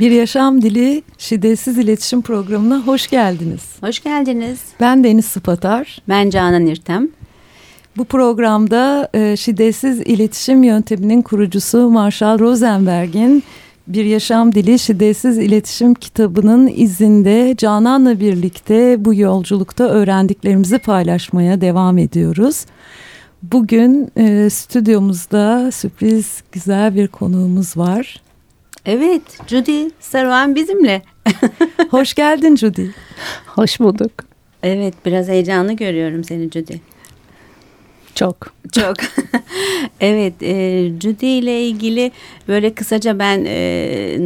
Bir Yaşam Dili Şiddetsiz İletişim Programı'na hoş geldiniz. Hoş geldiniz. Ben Deniz Sıpatar. Ben Canan İrtem. Bu programda e, şiddetsiz iletişim yönteminin kurucusu Marshall Rosenberg'in Bir Yaşam Dili Şiddetsiz İletişim kitabının izinde Canan'la birlikte bu yolculukta öğrendiklerimizi paylaşmaya devam ediyoruz. Bugün e, stüdyomuzda sürpriz güzel bir konuğumuz var. Evet, Judy Saruhan bizimle. Hoş geldin Judy. Hoş bulduk. Evet, biraz heyecanlı görüyorum seni Judy. Çok. Çok. evet, e, Judy ile ilgili böyle kısaca ben e,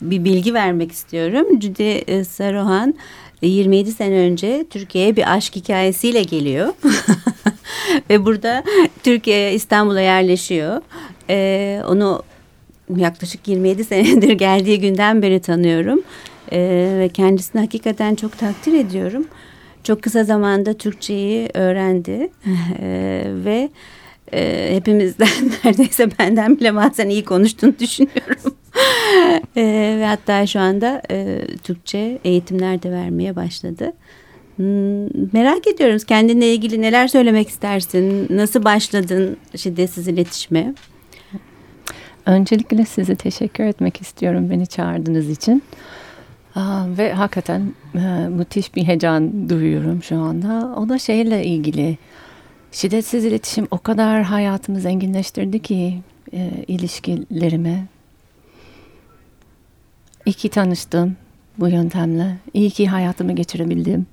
bir bilgi vermek istiyorum. Judy e, Saruhan 27 sene önce Türkiye'ye bir aşk hikayesiyle geliyor. Ve burada Türkiye İstanbul'a yerleşiyor. E, onu yaklaşık 27 senedir geldiği günden beri tanıyorum. Ee, ve kendisini hakikaten çok takdir ediyorum. Çok kısa zamanda Türkçeyi öğrendi ee, ve e, hepimizden neredeyse benden bile bazen iyi konuştuğunu düşünüyorum. ee, ve hatta şu anda e, Türkçe eğitimler de vermeye başladı. Hmm, merak ediyoruz kendinle ilgili neler söylemek istersin? Nasıl başladın şiddetsiz iletişime? Öncelikle size teşekkür etmek istiyorum beni çağırdığınız için. Ve hakikaten e, müthiş bir heyecan duyuyorum şu anda. O da şeyle ilgili. Şiddetsiz iletişim o kadar hayatımı zenginleştirdi ki e, ilişkilerime. İyi ki tanıştım bu yöntemle. İyi ki hayatımı geçirebildim.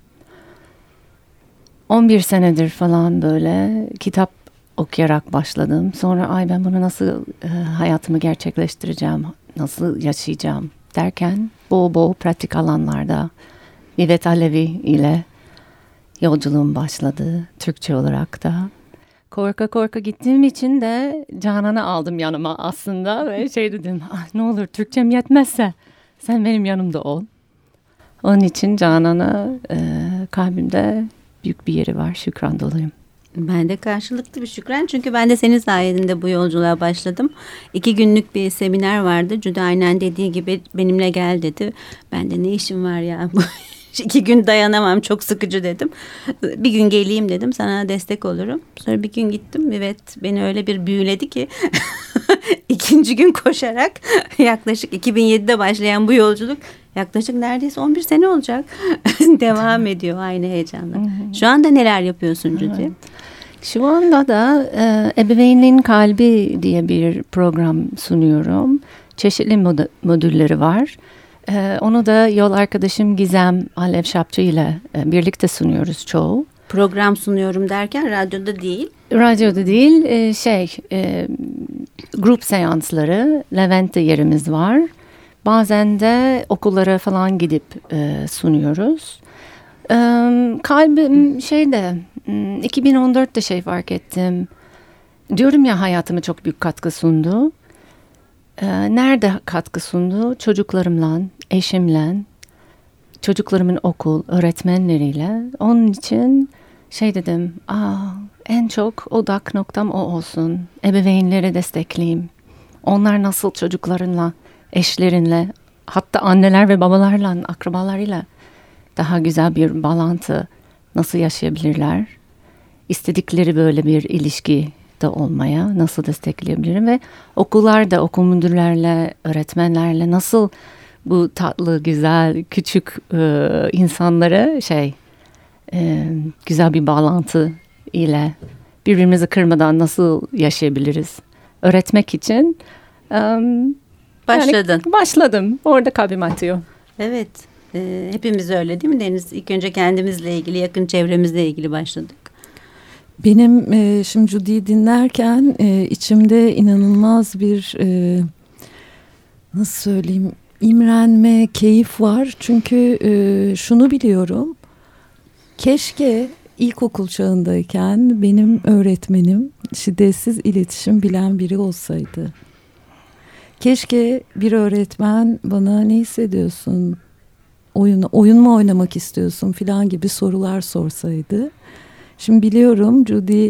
11 senedir falan böyle kitap okuyarak başladım. Sonra ay ben bunu nasıl e, hayatımı gerçekleştireceğim, nasıl yaşayacağım derken bol bol pratik alanlarda Nivet Alevi ile yolculuğum başladı Türkçe olarak da. Korka korka gittiğim için de Canan'ı aldım yanıma aslında ve şey dedim ah, ne olur Türkçem yetmezse sen benim yanımda ol. Onun için Canan'a e, kalbimde büyük bir yeri var şükran doluyum. Ben de karşılıklı bir şükran çünkü ben de senin sayesinde bu yolculuğa başladım. İki günlük bir seminer vardı. Cüde aynen dediği gibi benimle gel dedi. Ben de ne işim var ya iki gün dayanamam çok sıkıcı dedim. Bir gün geleyim dedim sana destek olurum. Sonra bir gün gittim evet beni öyle bir büyüledi ki ikinci gün koşarak yaklaşık 2007'de başlayan bu yolculuk yaklaşık neredeyse 11 sene olacak. Devam ediyor aynı heyecanla. Şu anda neler yapıyorsun Cüce? Evet. Şu anda da e, Ebeveynliğin Kalbi diye bir program sunuyorum. Çeşitli mod modülleri var. E, onu da yol arkadaşım Gizem Alev Şapçı ile e, birlikte sunuyoruz çoğu. Program sunuyorum derken radyoda değil. Radyoda değil e, şey e, grup seansları Levent'te yerimiz var. Bazen de okullara falan gidip e, sunuyoruz. E, kalbim şeyde 2014'te şey fark ettim. Diyorum ya hayatıma çok büyük katkı sundu. Ee, nerede katkı sundu? Çocuklarımla, eşimle, çocuklarımın okul, öğretmenleriyle. Onun için şey dedim, Aa, en çok odak noktam o olsun. Ebeveynleri destekleyeyim. Onlar nasıl çocuklarınla, eşlerinle, hatta anneler ve babalarla, akrabalarıyla daha güzel bir bağlantı nasıl yaşayabilirler? İstedikleri böyle bir ilişki de olmaya nasıl destekleyebilirim ve okullarda okul müdürlerle, öğretmenlerle nasıl bu tatlı, güzel, küçük e, insanlara şey e, güzel bir bağlantı ile birbirimizi kırmadan nasıl yaşayabiliriz? Öğretmek için um, başladın. Yani başladım. Orada kalbim atıyor. Evet. E, hepimiz öyle değil mi Deniz? İlk önce kendimizle ilgili, yakın çevremizle ilgili başladık. Benim e, şimdi Judy'yi dinlerken e, içimde inanılmaz bir e, nasıl söyleyeyim imrenme, keyif var. Çünkü e, şunu biliyorum. Keşke ilkokul çağındayken benim öğretmenim şiddetsiz iletişim bilen biri olsaydı. Keşke bir öğretmen bana ne hissediyorsun? Oyun, oyun mu oynamak istiyorsun filan gibi sorular sorsaydı. Şimdi biliyorum Judy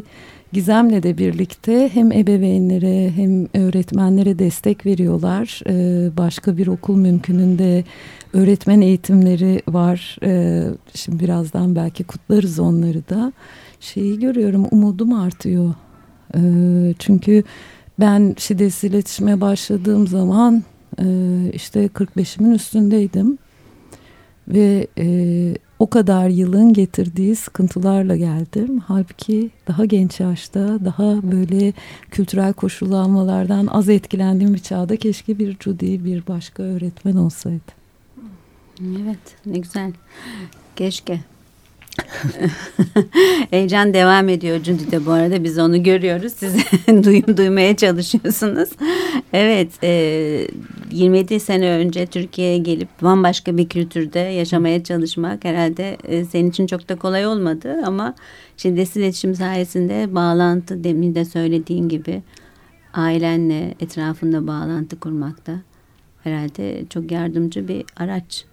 Gizem'le de birlikte hem ebeveynlere hem öğretmenlere destek veriyorlar. Ee, başka bir okul mümkününde öğretmen eğitimleri var. Ee, şimdi birazdan belki kutlarız onları da. Şeyi görüyorum umudum artıyor. Ee, çünkü ben şiddetsiz iletişime başladığım zaman e, işte 45'imin üstündeydim. Ve e, o kadar yılın getirdiği sıkıntılarla geldim. Halbuki daha genç yaşta daha böyle kültürel koşullanmalardan az etkilendiğim bir çağda keşke bir Judy bir başka öğretmen olsaydı. Evet ne güzel. Keşke. Heyecan devam ediyor Cündi'de bu arada biz onu görüyoruz. Siz duyum duymaya çalışıyorsunuz. Evet e, 27 sene önce Türkiye'ye gelip bambaşka bir kültürde yaşamaya çalışmak herhalde e, senin için çok da kolay olmadı ama şiddetsiz iletişim sayesinde bağlantı demin de söylediğin gibi ailenle etrafında bağlantı kurmakta herhalde çok yardımcı bir araç.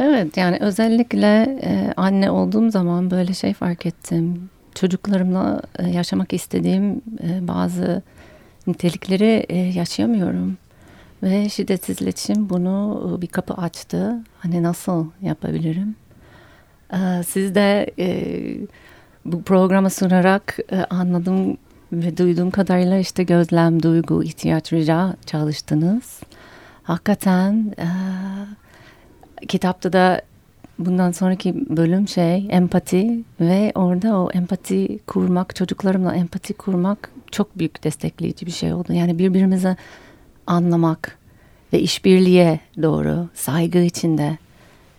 Evet yani özellikle e, anne olduğum zaman böyle şey fark ettim. Çocuklarımla e, yaşamak istediğim e, bazı nitelikleri e, yaşayamıyorum. Ve şiddetsiz iletişim bunu bir kapı açtı. Hani nasıl yapabilirim? Siz de bu programı sunarak anladım ve duyduğum kadarıyla işte gözlem, duygu, ihtiyaç, rica çalıştınız. Hakikaten... E, kitapta da bundan sonraki bölüm şey empati ve orada o empati kurmak çocuklarımla empati kurmak çok büyük destekleyici bir şey oldu. Yani birbirimizi anlamak ve işbirliğe doğru saygı içinde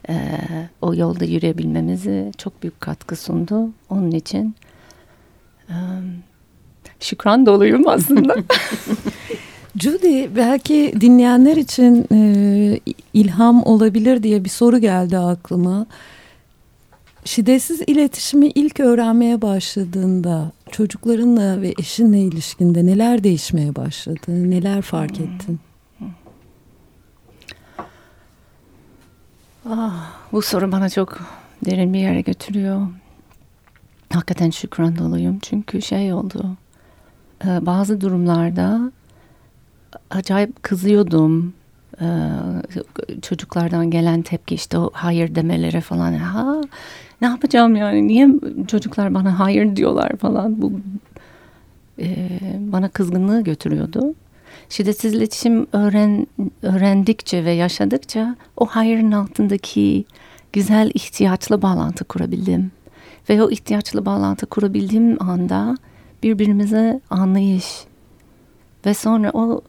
e, o yolda yürüyebilmemizi çok büyük katkı sundu. Onun için e, şükran doluyum aslında. Judy belki dinleyenler için e, ilham olabilir diye bir soru geldi aklıma. Şiddetsiz iletişimi ilk öğrenmeye başladığında çocuklarınla ve eşinle ilişkinde neler değişmeye başladı? Neler fark hmm. ettin? Ah, bu soru bana çok derin bir yere götürüyor. Hakikaten şükran doluyum. Çünkü şey oldu. E, bazı durumlarda acayip kızıyordum. Ee, çocuklardan gelen tepki işte o hayır demelere falan. Ha ne yapacağım yani? Niye çocuklar bana hayır diyorlar falan. Bu e, bana kızgınlığı götürüyordu. Şiddetsiz iletişim öğren, öğrendikçe ve yaşadıkça o hayırın altındaki güzel ihtiyaçlı bağlantı kurabildim. Ve o ihtiyaçlı bağlantı kurabildiğim anda birbirimize anlayış ve sonra o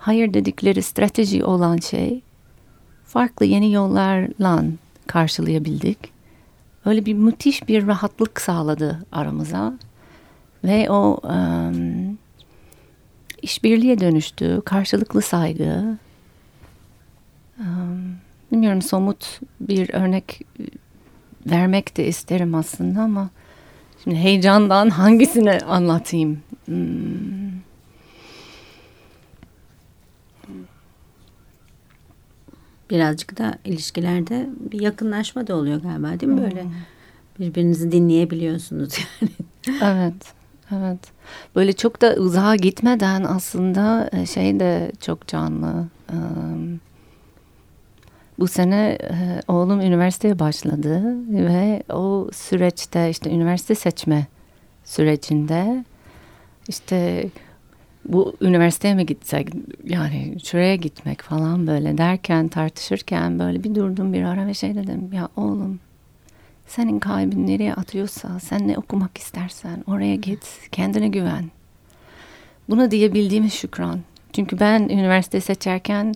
hayır dedikleri strateji olan şey farklı yeni yollarla karşılayabildik. Öyle bir müthiş bir rahatlık sağladı aramıza ve o um, işbirliğe dönüştü, karşılıklı saygı. Um, bilmiyorum somut bir örnek vermek de isterim aslında ama şimdi heyecandan hangisini anlatayım? Hmm. Birazcık da ilişkilerde bir yakınlaşma da oluyor galiba değil mi böyle? Hmm. Birbirinizi dinleyebiliyorsunuz yani. Evet. Evet. Böyle çok da uzağa gitmeden aslında e, şey de çok canlı. Bu sene e, oğlum üniversiteye başladı ve o süreçte işte üniversite seçme sürecinde işte bu üniversiteye mi gitsek yani şuraya gitmek falan böyle derken tartışırken böyle bir durdum bir ara ve şey dedim ya oğlum senin kalbin nereye atıyorsa sen ne okumak istersen oraya git kendine güven. Bunu diyebildiğimiz şükran. Çünkü ben üniversite seçerken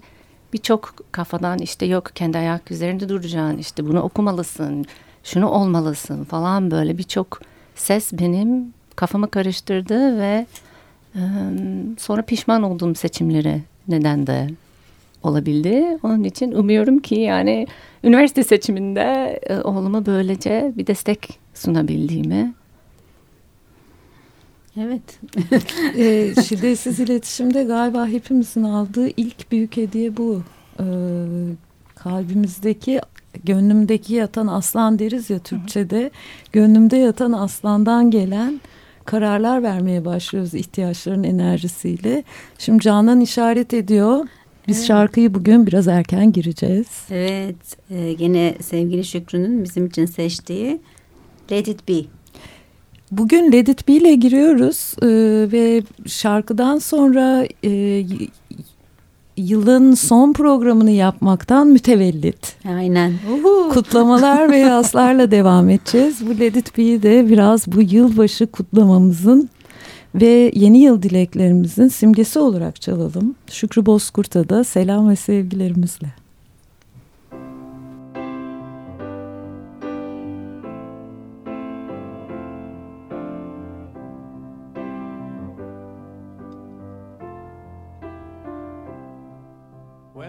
birçok kafadan işte yok kendi ayak üzerinde duracaksın işte bunu okumalısın şunu olmalısın falan böyle birçok ses benim kafamı karıştırdı ve Sonra pişman olduğum seçimleri neden de olabildi. Onun için umuyorum ki yani üniversite seçiminde e, oğluma böylece bir destek sunabildiğimi. Evet. e, şiddetsiz iletişimde galiba hepimizin aldığı ilk büyük hediye bu. E, kalbimizdeki, gönlümdeki yatan aslan deriz ya Türkçe'de. Gönlümde yatan aslandan gelen kararlar vermeye başlıyoruz ihtiyaçların enerjisiyle. Şimdi Canan işaret ediyor. Biz evet. şarkıyı bugün biraz erken gireceğiz. Evet, e, gene sevgili Şükrü'nün bizim için seçtiği Let It Be. Bugün Let It Be ile giriyoruz e, ve şarkıdan sonra e, yılın son programını yapmaktan mütevellit. Aynen. Kutlamalar ve yaslarla devam edeceğiz. Bu Let It Be'yi de biraz bu yılbaşı kutlamamızın ve yeni yıl dileklerimizin simgesi olarak çalalım. Şükrü Bozkurt'a da selam ve sevgilerimizle.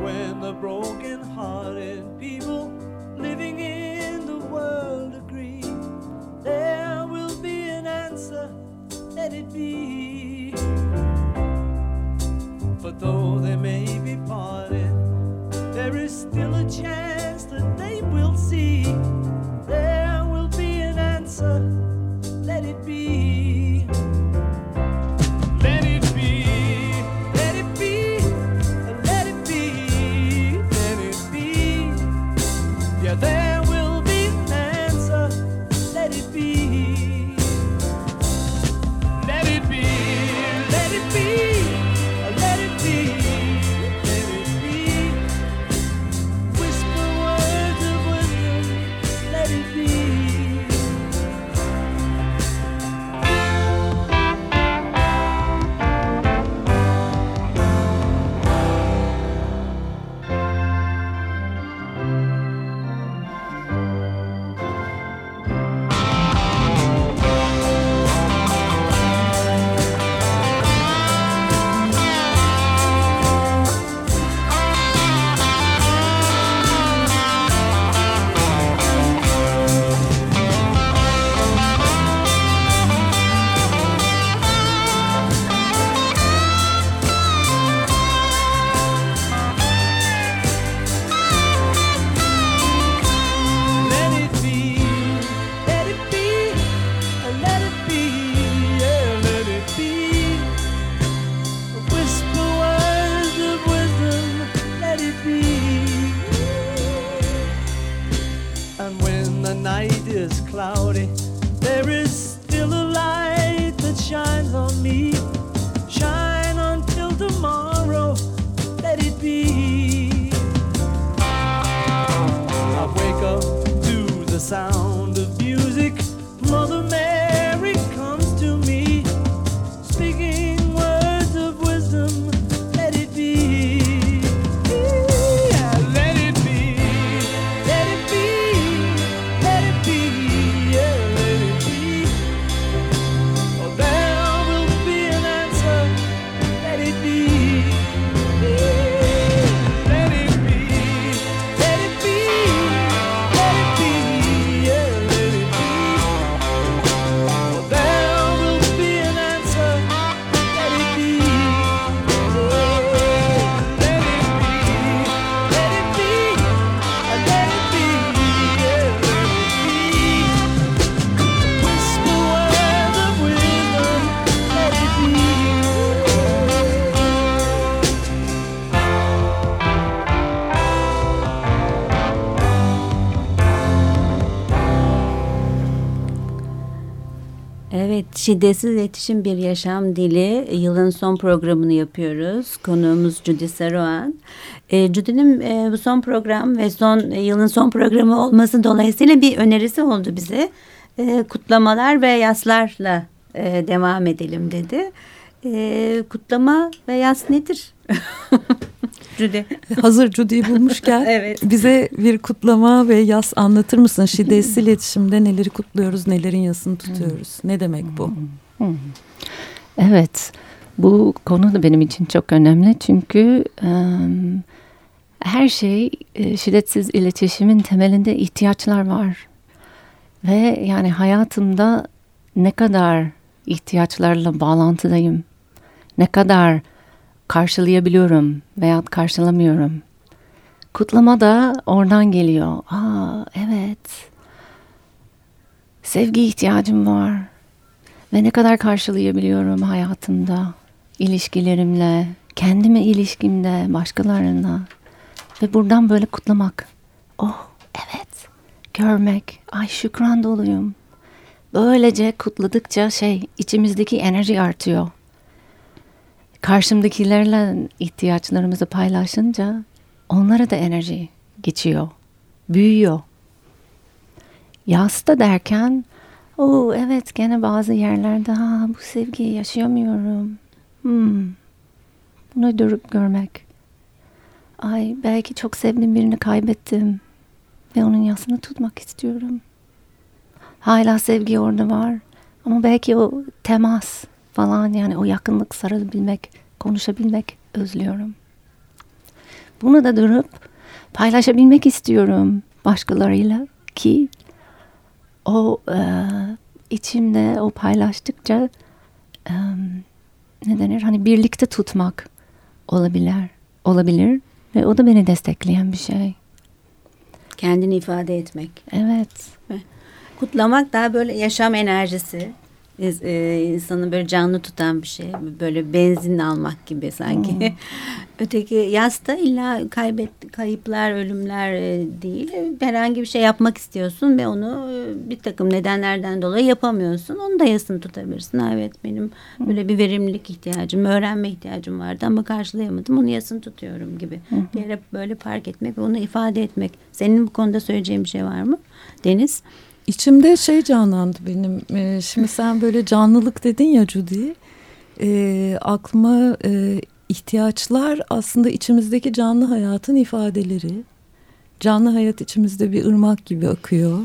when the broken hearted people living in Şiddetsiz iletişim bir yaşam dili yılın son programını yapıyoruz. Konuğumuz Judy Saruhan. E, Judy'nin e, bu son program ve son e, yılın son programı olması dolayısıyla bir önerisi oldu bize. E, kutlamalar ve yaslarla e, devam edelim dedi. E, kutlama ve yas nedir? Judy. Hazır Judy'yi bulmuşken evet. bize bir kutlama ve yas anlatır mısın? Şiddetsiz iletişimde neleri kutluyoruz, nelerin yasını tutuyoruz? Ne demek bu? Evet, bu konu da benim için çok önemli çünkü um, her şey şiddetsiz iletişimin temelinde ihtiyaçlar var. Ve yani hayatımda ne kadar ihtiyaçlarla bağlantıdayım, ne kadar karşılayabiliyorum veya karşılamıyorum. Kutlama da oradan geliyor. Aa evet. Sevgi ihtiyacım var. Ve ne kadar karşılayabiliyorum hayatımda, ilişkilerimle, kendime ilişkimde, başkalarına. Ve buradan böyle kutlamak. Oh evet, görmek. Ay şükran doluyum. Böylece kutladıkça şey içimizdeki enerji artıyor. Karşımdakilerle ihtiyaçlarımızı paylaşınca onlara da enerji geçiyor. Büyüyor. Yasta derken o evet gene bazı yerlerde ha bu sevgiyi yaşayamıyorum. Hmm. Bunu durup görmek. Ay belki çok sevdiğim birini kaybettim ve onun yasını tutmak istiyorum. Hala sevgi orada var. Ama belki o temas falan yani o yakınlık sarılabilmek, konuşabilmek özlüyorum. Bunu da durup paylaşabilmek istiyorum başkalarıyla ki o e, içimde o paylaştıkça e, ne denir hani birlikte tutmak olabilir olabilir ve o da beni destekleyen bir şey. Kendini ifade etmek. Evet. Kutlamak daha böyle yaşam enerjisi e, insanı böyle canlı tutan bir şey. Böyle benzin almak gibi sanki. Hmm. Öteki yasta illa kaybet, kayıplar, ölümler e, değil. Herhangi bir şey yapmak istiyorsun ve onu e, bir takım nedenlerden dolayı yapamıyorsun. Onu da yasını tutabilirsin. Evet benim böyle bir verimlilik ihtiyacım, öğrenme ihtiyacım vardı ama karşılayamadım. Onu yasını tutuyorum gibi. Hmm. Bir yere böyle park etmek ve onu ifade etmek. Senin bu konuda söyleyeceğin bir şey var mı? Deniz? İçimde şey canlandı benim. E, şimdi sen böyle canlılık dedin ya Judy. E, aklıma e, ihtiyaçlar aslında içimizdeki canlı hayatın ifadeleri. Canlı hayat içimizde bir ırmak gibi akıyor.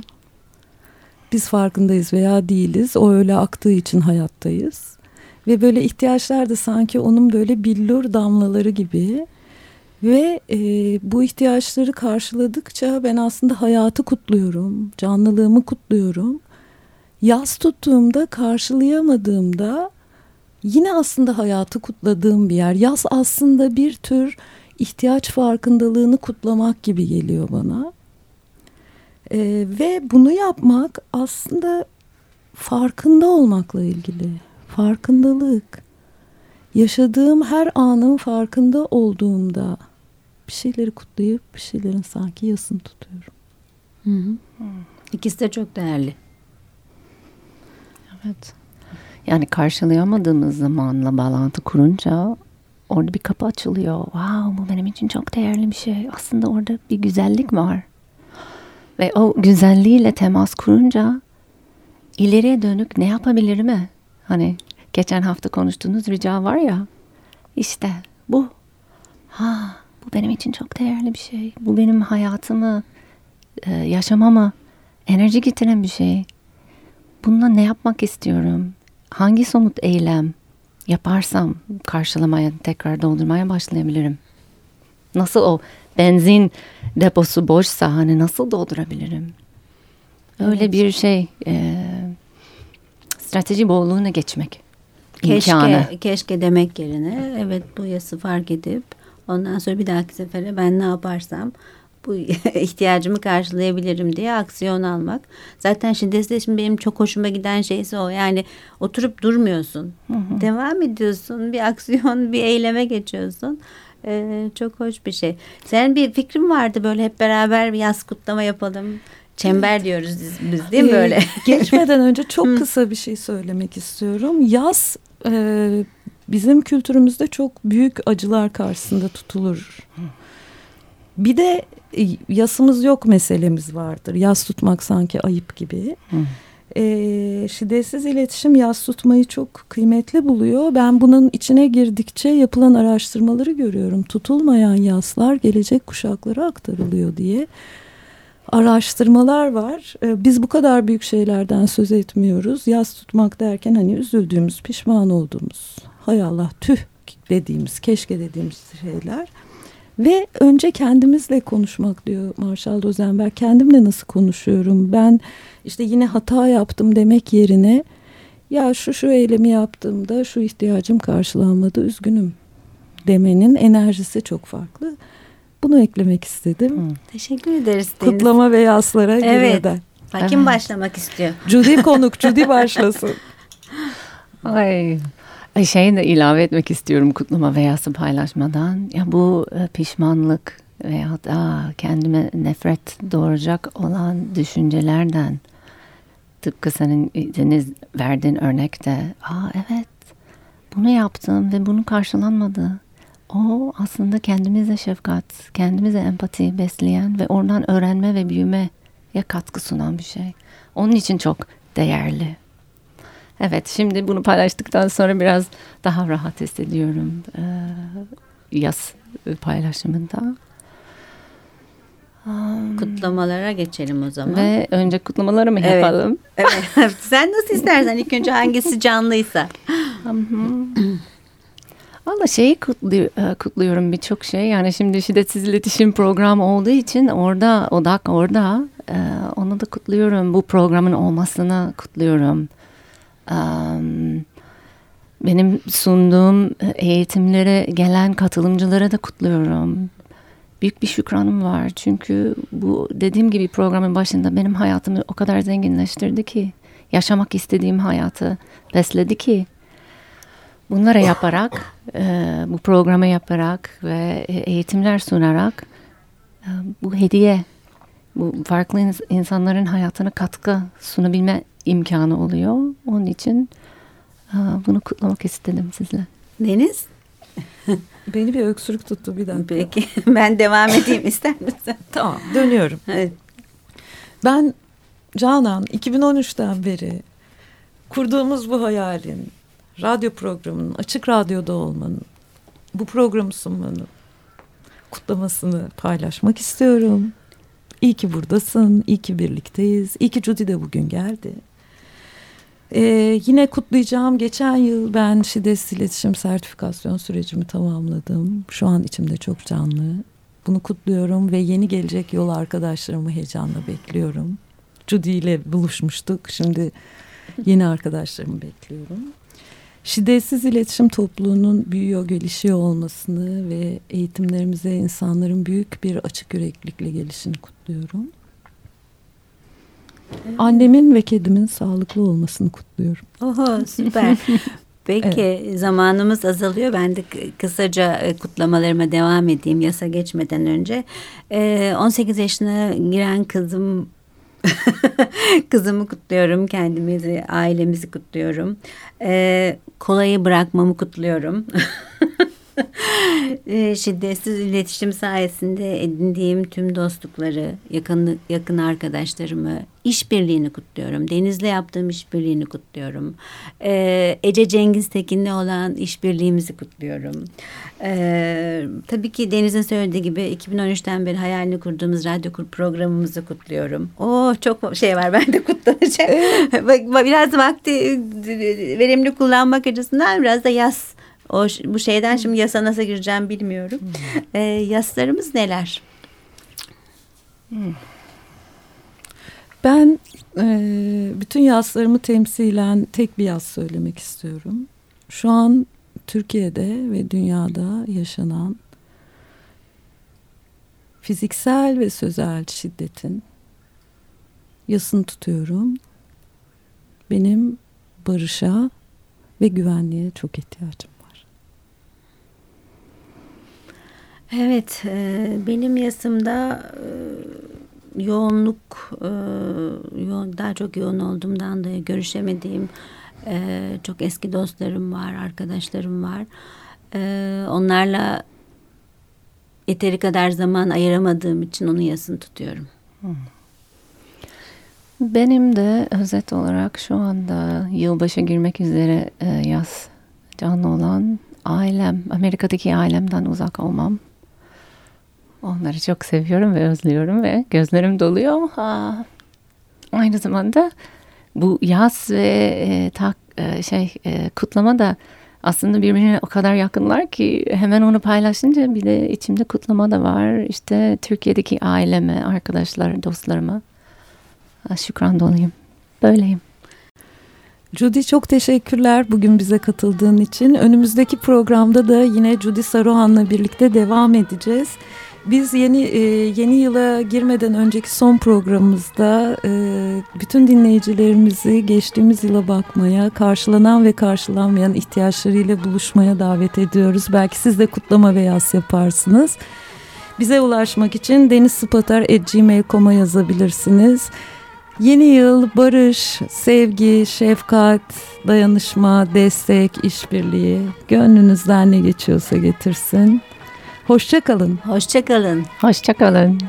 Biz farkındayız veya değiliz. O öyle aktığı için hayattayız. Ve böyle ihtiyaçlar da sanki onun böyle billur damlaları gibi ve e, bu ihtiyaçları karşıladıkça ben aslında hayatı kutluyorum, canlılığımı kutluyorum. Yaz tuttuğumda, karşılayamadığımda yine aslında hayatı kutladığım bir yer. Yaz aslında bir tür ihtiyaç farkındalığını kutlamak gibi geliyor bana. E, ve bunu yapmak aslında farkında olmakla ilgili. Farkındalık. Yaşadığım her anın farkında olduğumda bir şeyleri kutlayıp bir şeylerin sanki yasını tutuyorum. Hı hı. İkisi de çok değerli. Evet. Yani karşılayamadığımız zamanla bağlantı kurunca orada bir kapı açılıyor. Wow bu benim için çok değerli bir şey. Aslında orada bir güzellik var. Ve o güzelliğiyle temas kurunca ileriye dönük ne yapabilir mi? Hani geçen hafta konuştuğunuz rica var ya. İşte bu. Ha bu benim için çok değerli bir şey. Bu benim hayatımı, e, yaşamama enerji getiren bir şey. Bununla ne yapmak istiyorum? Hangi somut eylem yaparsam karşılamaya, tekrar doldurmaya başlayabilirim? Nasıl o benzin deposu boşsa hani nasıl doldurabilirim? Öyle evet. bir şey e, strateji bolluğuna geçmek keşke, imkanı. Keşke demek yerine evet bu yası fark edip Ondan sonra bir dahaki sefere ben ne yaparsam bu ihtiyacımı karşılayabilirim diye aksiyon almak. Zaten şiddetleşme benim çok hoşuma giden şeyse o. Yani oturup durmuyorsun. Hı hı. Devam ediyorsun. Bir aksiyon, bir eyleme geçiyorsun. Ee, çok hoş bir şey. Senin bir fikrin vardı böyle hep beraber bir yaz kutlama yapalım. Çember diyoruz biz, biz değil mi ee, böyle? Geçmeden önce çok kısa bir şey söylemek istiyorum. Yaz e, bizim kültürümüzde çok büyük acılar karşısında tutulur. Bir de e, yasımız yok meselemiz vardır. Yas tutmak sanki ayıp gibi. e, şiddetsiz iletişim yas tutmayı çok kıymetli buluyor. Ben bunun içine girdikçe yapılan araştırmaları görüyorum. Tutulmayan yaslar gelecek kuşaklara aktarılıyor diye araştırmalar var. E, biz bu kadar büyük şeylerden söz etmiyoruz. Yas tutmak derken hani üzüldüğümüz, pişman olduğumuz, hay Allah tüh dediğimiz, keşke dediğimiz şeyler. Ve önce kendimizle konuşmak diyor Marshall Rosenberg. Kendimle nasıl konuşuyorum? Ben işte yine hata yaptım demek yerine ya şu şu eylemi yaptığımda şu ihtiyacım karşılanmadı üzgünüm demenin enerjisi çok farklı. Bunu eklemek istedim. Hmm. Teşekkür ederiz Deniz. Kutlama ve yaslara evet. girmeden. Evet. Kim başlamak istiyor? Judy konuk, Judy başlasın. Ay, şey de ilave etmek istiyorum kutlama veyası paylaşmadan. Ya bu e, pişmanlık veya da kendime nefret doğuracak olan düşüncelerden tıpkı senin Deniz verdiğin örnekte aa evet bunu yaptım ve bunu karşılanmadı. O aslında kendimize şefkat, kendimize empati besleyen ve oradan öğrenme ve büyümeye katkı sunan bir şey. Onun için çok değerli. Evet şimdi bunu paylaştıktan sonra biraz daha rahat hissediyorum ee, yaz paylaşımında. Kutlamalara geçelim o zaman. Ve önce kutlamaları mı evet. yapalım? Evet. Sen nasıl istersen ilk önce hangisi canlıysa. Valla şeyi kutlu, kutluyorum birçok şey. Yani şimdi şiddetsiz iletişim programı olduğu için orada odak orada. Ee, onu da kutluyorum. Bu programın olmasını kutluyorum. Benim sunduğum eğitimlere gelen katılımcılara da kutluyorum. Büyük bir şükranım var. Çünkü bu dediğim gibi programın başında benim hayatımı o kadar zenginleştirdi ki. Yaşamak istediğim hayatı besledi ki. Bunları yaparak, bu programı yaparak ve eğitimler sunarak bu hediye, bu farklı insanların hayatına katkı sunabilme imkanı oluyor. Onun için bunu kutlamak istedim sizle. Deniz? Beni bir öksürük tuttu bir dakika. Peki ben devam edeyim ister misin? tamam dönüyorum. Evet. Ben Canan 2013'ten beri kurduğumuz bu hayalin, radyo programının, açık radyoda olmanın, bu programı sunmanın kutlamasını paylaşmak istiyorum. İyi ki buradasın, iyi ki birlikteyiz, iyi ki Judy de bugün geldi. Ee, yine kutlayacağım. Geçen yıl ben şiddetsiz iletişim sertifikasyon sürecimi tamamladım. Şu an içimde çok canlı. Bunu kutluyorum ve yeni gelecek yol arkadaşlarımı heyecanla bekliyorum. Judy ile buluşmuştuk. Şimdi yeni arkadaşlarımı bekliyorum. Şiddetsiz iletişim topluluğunun büyüyor, gelişiyor olmasını ve eğitimlerimize insanların büyük bir açık yüreklilikle gelişini kutluyorum. Annemin ve kedimin sağlıklı olmasını kutluyorum. Oho süper. Peki evet. zamanımız azalıyor. Ben de kısaca e, kutlamalarıma devam edeyim yasa geçmeden önce. 18 yaşına giren kızım Kızımı kutluyorum, kendimizi, ailemizi kutluyorum. Ee, kolayı bırakmamı kutluyorum. Ee, şiddetsiz iletişim sayesinde edindiğim tüm dostlukları, yakın, yakın arkadaşlarımı, işbirliğini kutluyorum. Deniz'le yaptığım işbirliğini kutluyorum. Ee, Ece Cengiz Tekin'le olan işbirliğimizi kutluyorum. Ee, tabii ki Deniz'in söylediği gibi 2013'ten beri hayalini kurduğumuz radyo programımızı kutluyorum. Oh çok şey var ben de kutlanacak. biraz vakti verimli kullanmak açısından biraz da yaz o bu şeyden şimdi yasa nasıl gireceğim bilmiyorum. E, yaslarımız neler? Hmm. Ben e, bütün yaslarımı temsilen tek bir yas söylemek istiyorum. Şu an Türkiye'de ve dünyada yaşanan fiziksel ve sözel şiddetin yasını tutuyorum. Benim barışa ve güvenliğe çok ihtiyacım Evet, e, benim yasımda e, yoğunluk, e, daha çok yoğun olduğumdan da görüşemediğim çok eski dostlarım var, arkadaşlarım var. Onlarla yeteri kadar zaman ayıramadığım için onun yasını tutuyorum. Hmm. Benim de özet olarak şu anda yılbaşı girmek üzere yaz canlı olan ailem, Amerika'daki ailemden uzak olmam. Onları çok seviyorum ve özlüyorum ve gözlerim doluyor. Ha. Aynı zamanda bu yaz ve e, tak, e, şey e, kutlama da aslında birbirine o kadar yakınlar ki hemen onu paylaşınca bir de içimde kutlama da var. İşte Türkiye'deki aileme, arkadaşlar, dostlarıma şükran doluyum. Böyleyim. Judy çok teşekkürler bugün bize katıldığın için. Önümüzdeki programda da yine Judy Saruhan'la birlikte devam edeceğiz. Biz yeni e, yeni yıla girmeden önceki son programımızda e, bütün dinleyicilerimizi geçtiğimiz yıla bakmaya, karşılanan ve karşılanmayan ihtiyaçlarıyla buluşmaya davet ediyoruz. Belki siz de kutlama ve yaz yaparsınız. Bize ulaşmak için denizspatar.gmail.com'a yazabilirsiniz. Yeni yıl barış, sevgi, şefkat, dayanışma, destek, işbirliği gönlünüzden ne geçiyorsa getirsin. Hoşçakalın. Hoşçakalın. Hoşçakalın.